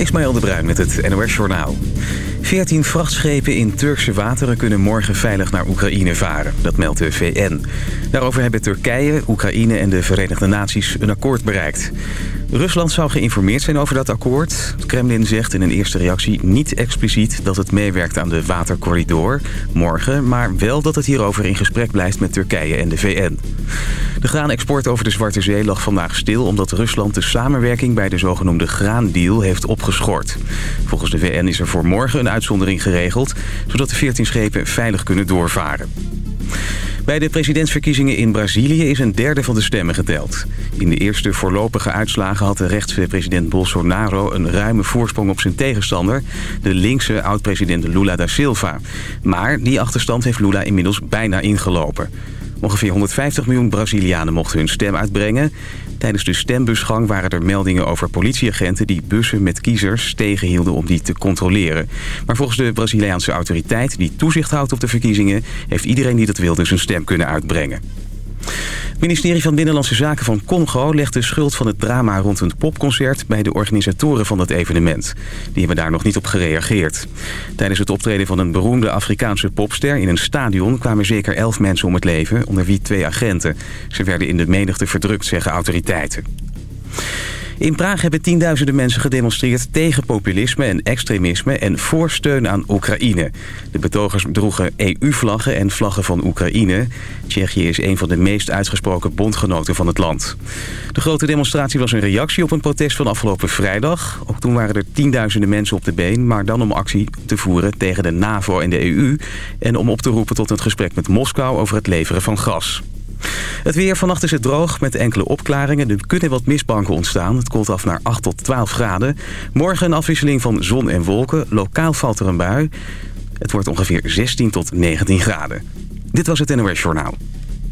Ismaël de Bruin met het NOS Journaal. 14 vrachtschepen in Turkse wateren kunnen morgen veilig naar Oekraïne varen. Dat meldt de VN. Daarover hebben Turkije, Oekraïne en de Verenigde Naties een akkoord bereikt. Rusland zou geïnformeerd zijn over dat akkoord. Het Kremlin zegt in een eerste reactie niet expliciet dat het meewerkt aan de watercorridor morgen... maar wel dat het hierover in gesprek blijft met Turkije en de VN. De graanexport over de Zwarte Zee lag vandaag stil... omdat Rusland de samenwerking bij de zogenoemde graandeal heeft opgeschort. Volgens de VN is er voor morgen een uitzondering geregeld... zodat de 14 schepen veilig kunnen doorvaren. Bij de presidentsverkiezingen in Brazilië is een derde van de stemmen geteld. In de eerste voorlopige uitslagen had de rechtse president Bolsonaro... een ruime voorsprong op zijn tegenstander, de linkse oud-president Lula da Silva. Maar die achterstand heeft Lula inmiddels bijna ingelopen. Ongeveer 150 miljoen Brazilianen mochten hun stem uitbrengen. Tijdens de stembusgang waren er meldingen over politieagenten... die bussen met kiezers tegenhielden om die te controleren. Maar volgens de Braziliaanse autoriteit die toezicht houdt op de verkiezingen... heeft iedereen die dat wilde zijn stem kunnen uitbrengen. Het ministerie van Binnenlandse Zaken van Congo legt de schuld van het drama rond een popconcert bij de organisatoren van dat evenement. Die hebben daar nog niet op gereageerd. Tijdens het optreden van een beroemde Afrikaanse popster in een stadion kwamen zeker elf mensen om het leven, onder wie twee agenten. Ze werden in de menigte verdrukt, zeggen autoriteiten. In Praag hebben tienduizenden mensen gedemonstreerd tegen populisme en extremisme en voor steun aan Oekraïne. De betogers droegen EU-vlaggen en vlaggen van Oekraïne. Tsjechië is een van de meest uitgesproken bondgenoten van het land. De grote demonstratie was een reactie op een protest van afgelopen vrijdag. Ook toen waren er tienduizenden mensen op de been, maar dan om actie te voeren tegen de NAVO en de EU... en om op te roepen tot een gesprek met Moskou over het leveren van gas. Het weer vannacht is het droog met enkele opklaringen. Er kunnen wat mistbanken ontstaan. Het koelt af naar 8 tot 12 graden. Morgen een afwisseling van zon en wolken. Lokaal valt er een bui. Het wordt ongeveer 16 tot 19 graden. Dit was het NOS Journaal.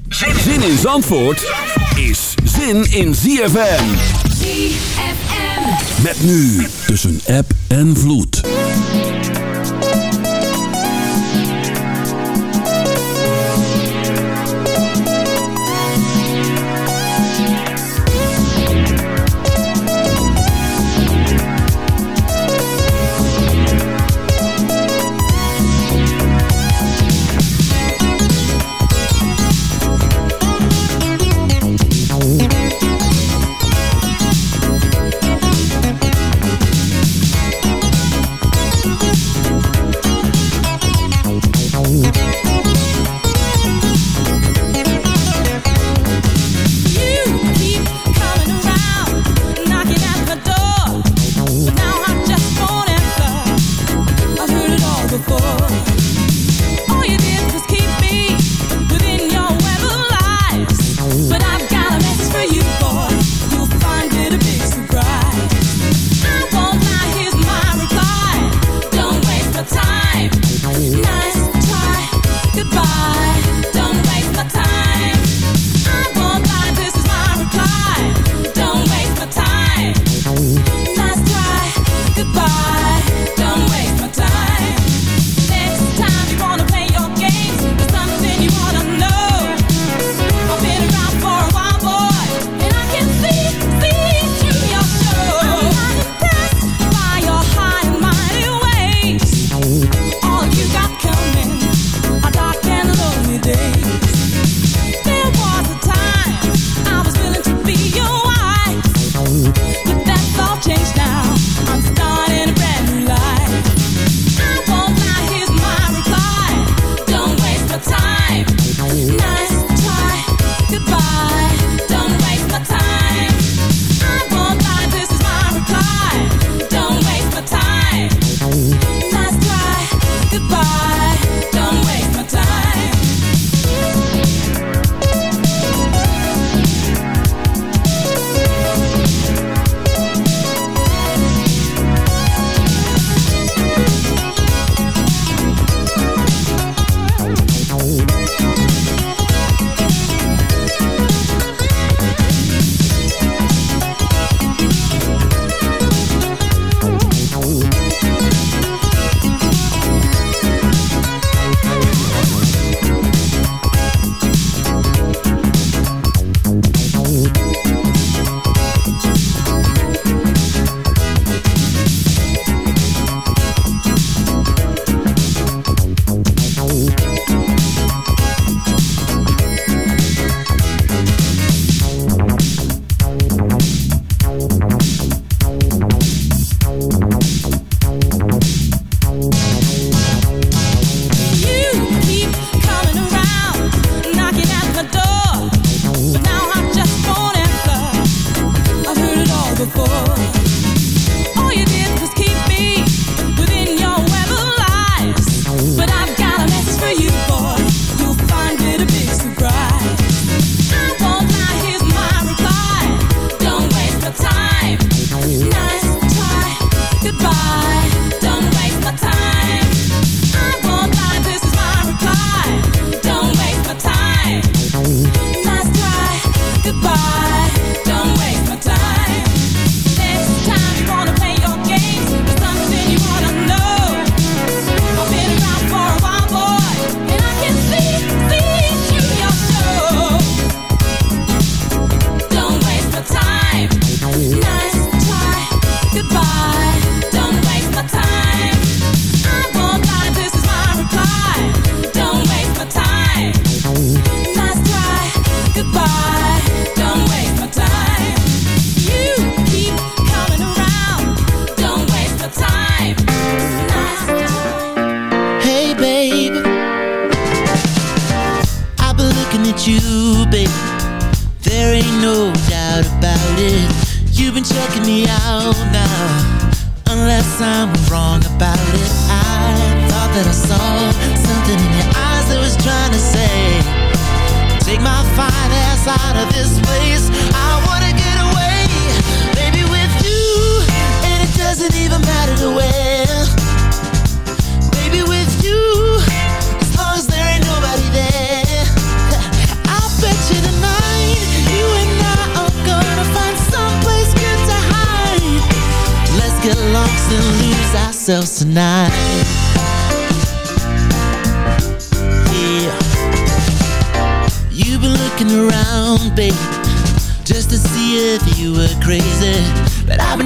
Zin in Zandvoort is zin in ZFM. ZFM. Met nu tussen app en vloed.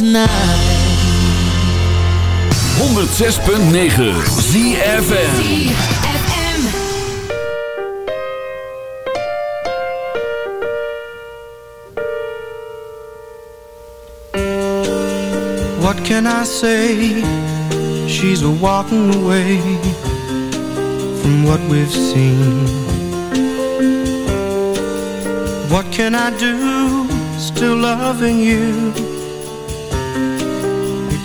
tonight. 106.9 ZFM. What can I say? She's a walking away from what we've seen. What can I do? Still loving you.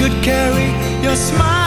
could carry your smile.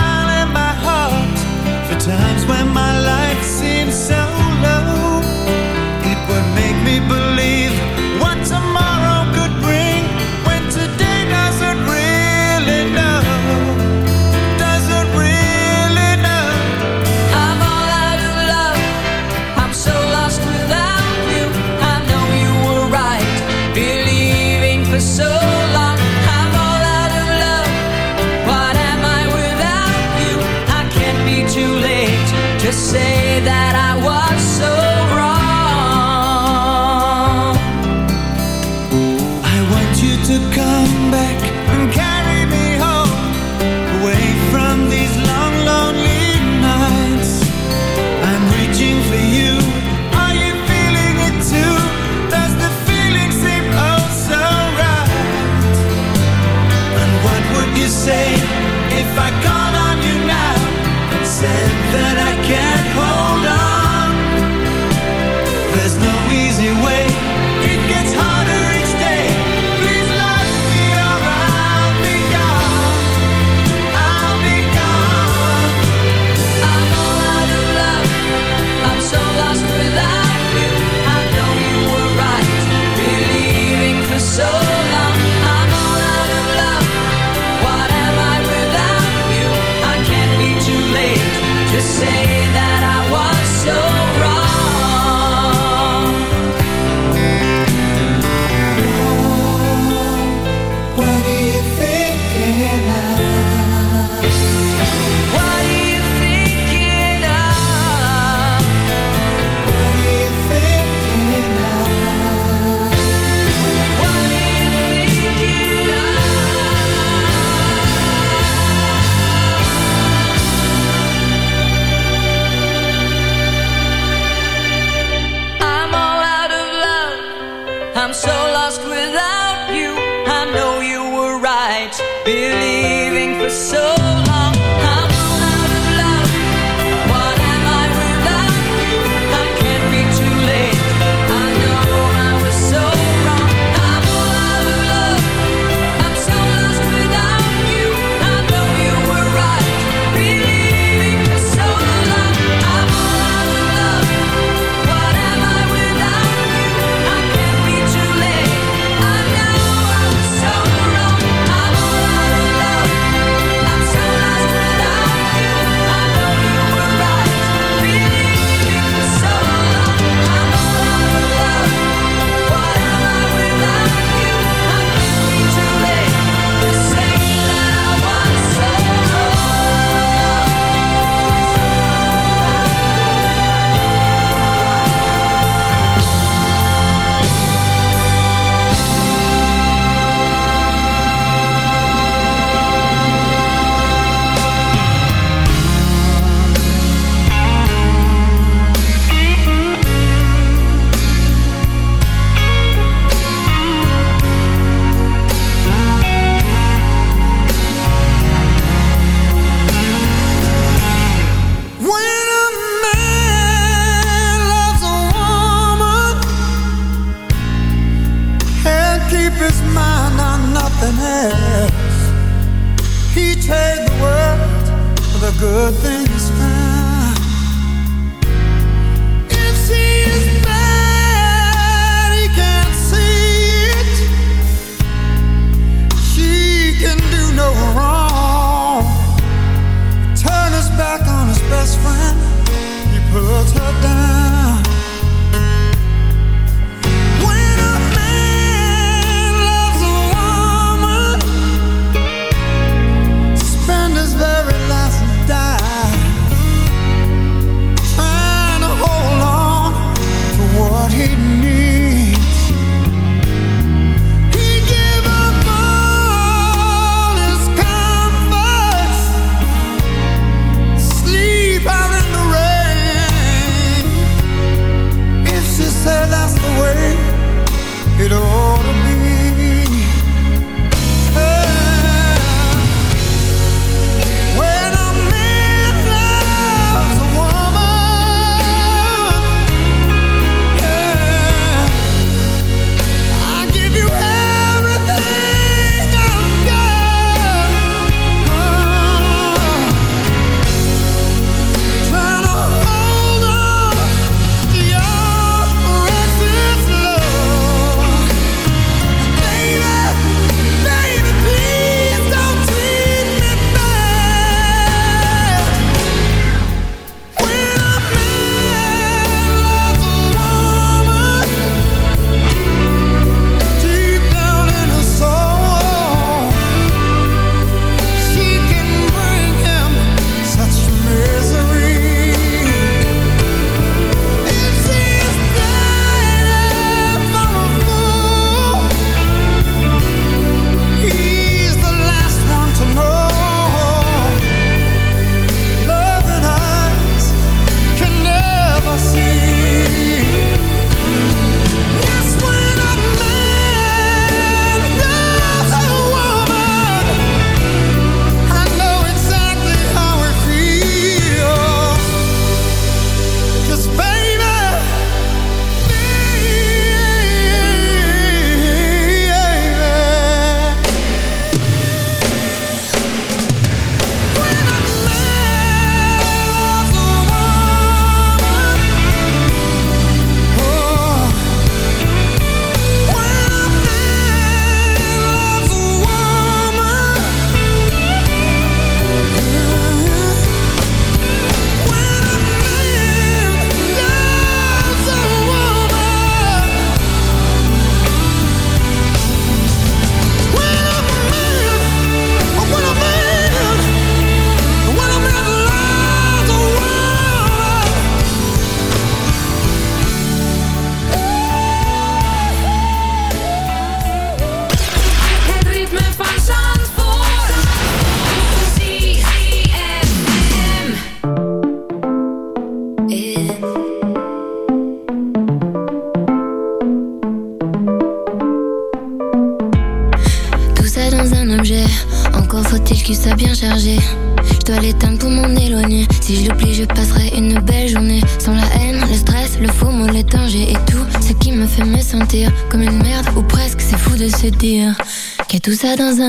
good things found. If she is bad, he can't see it. She can do no wrong. Turn his back on his best friend. He puts her down.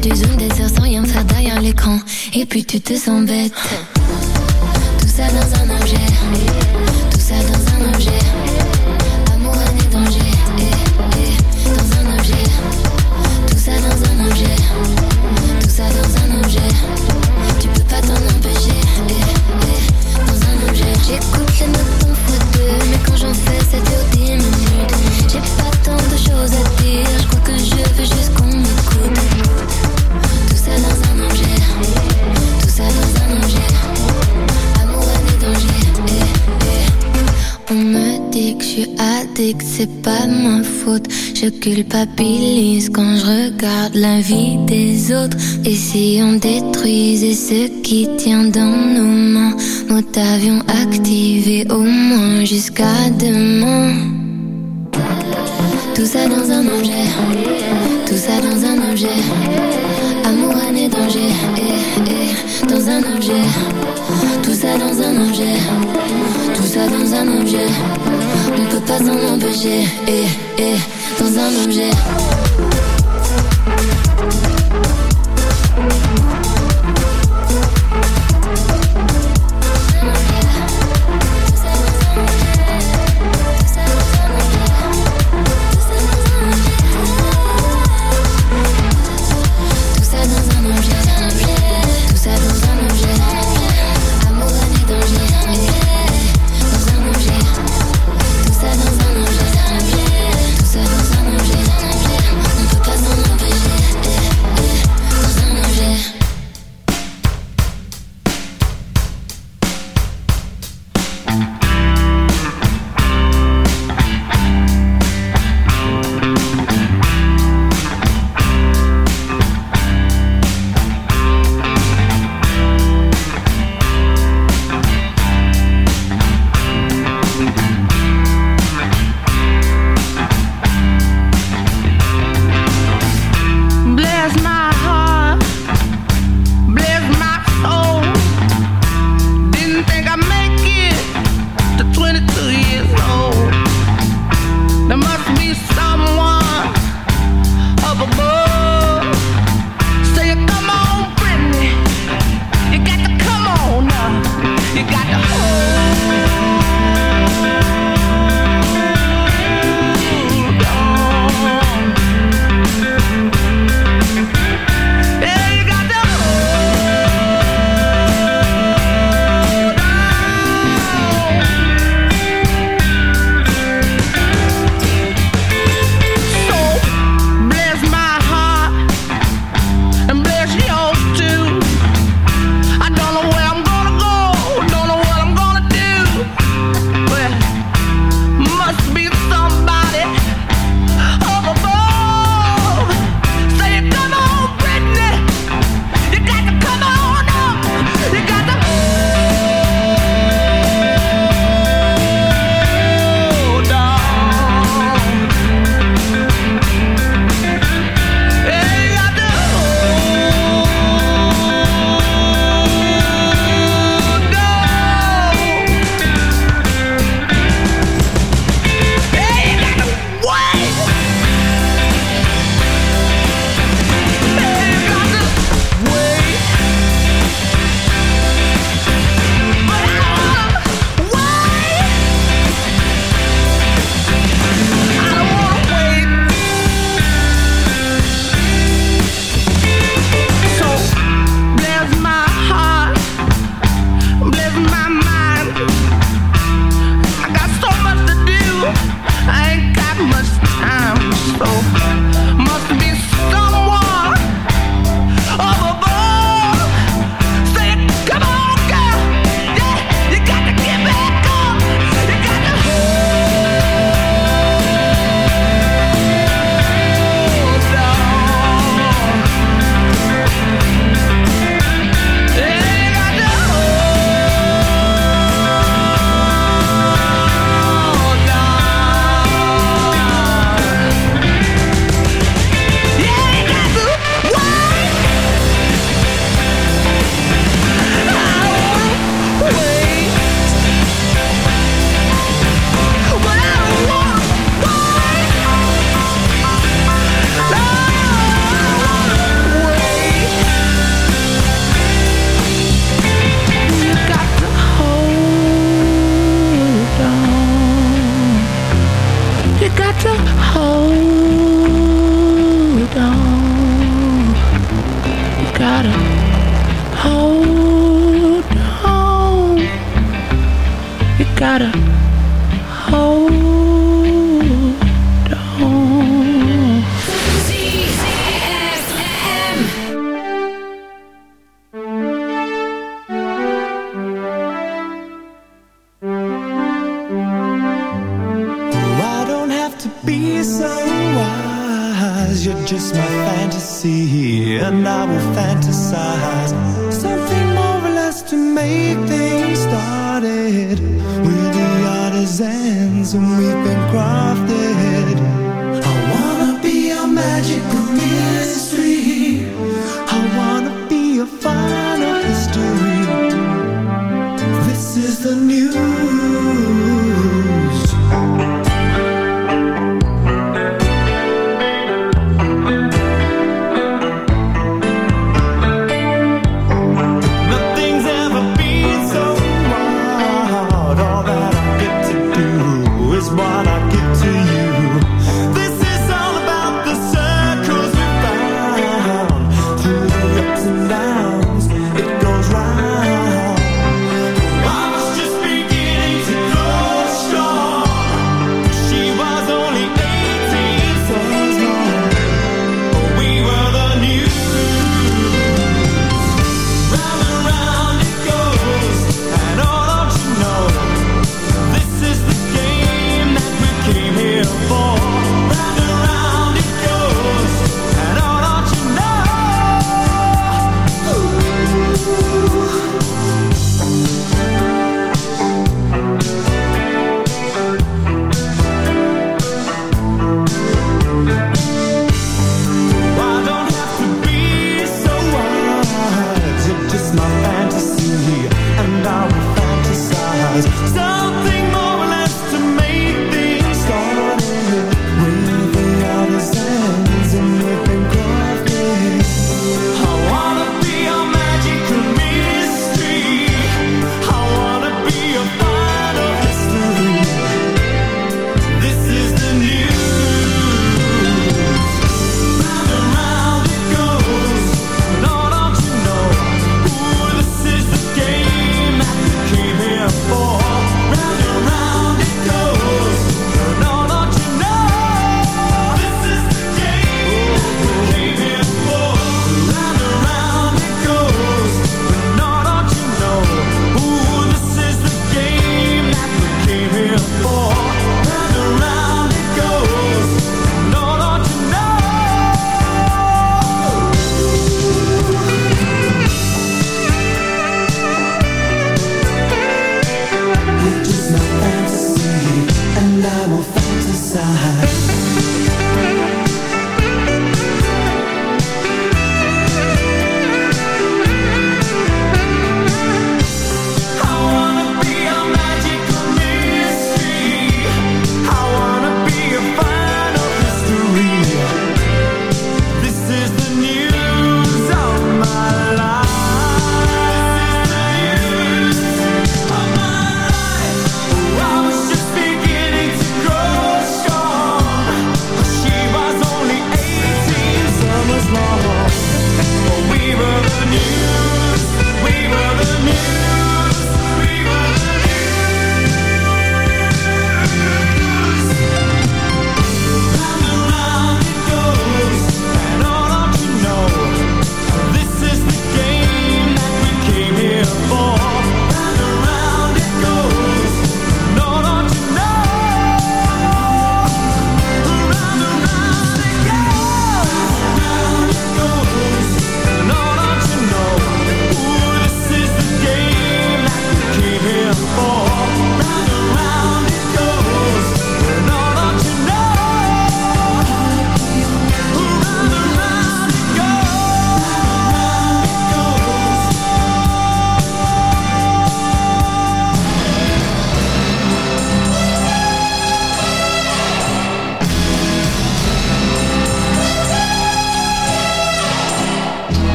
tu zoomes des heures sans rien faire derrière l'écran. Et puis tu te sens bête. Tout ça dans un objet. Tout ça dans un objet suis addict, c'est pas ma faute. Je culpabilise quand je regarde la vie des autres. Et si on détruisait ce qui tient dans nos mains, nous t'avions activé au moins jusqu'à demain. Tout ça dans un objet, tout ça dans un objet. Amour, et danger, eh, eh, dans un objet. Tout ça dans un objet, tout ça dans un objet. On peut pas s'en empêcher, eh, eh dans un objet.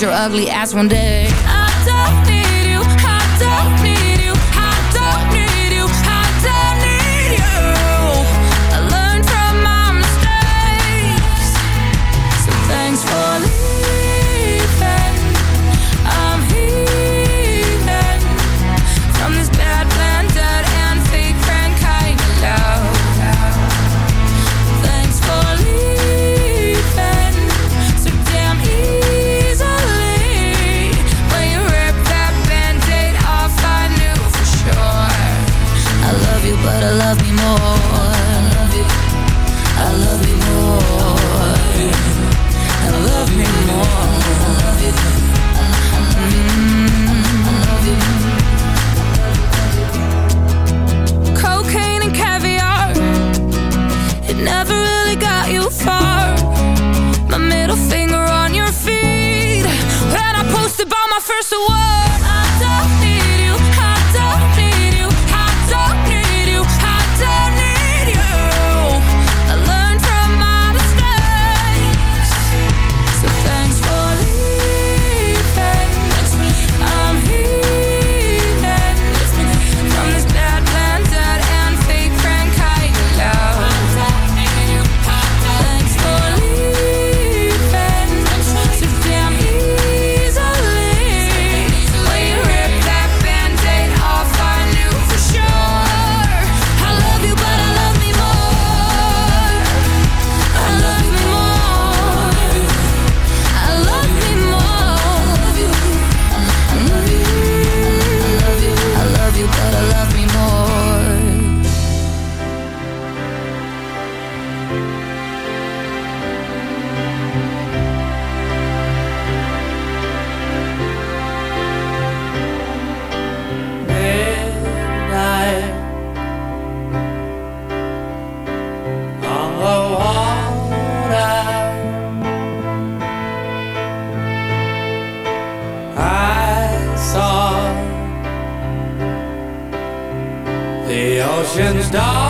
Your ugly ass one day. ocean's dark.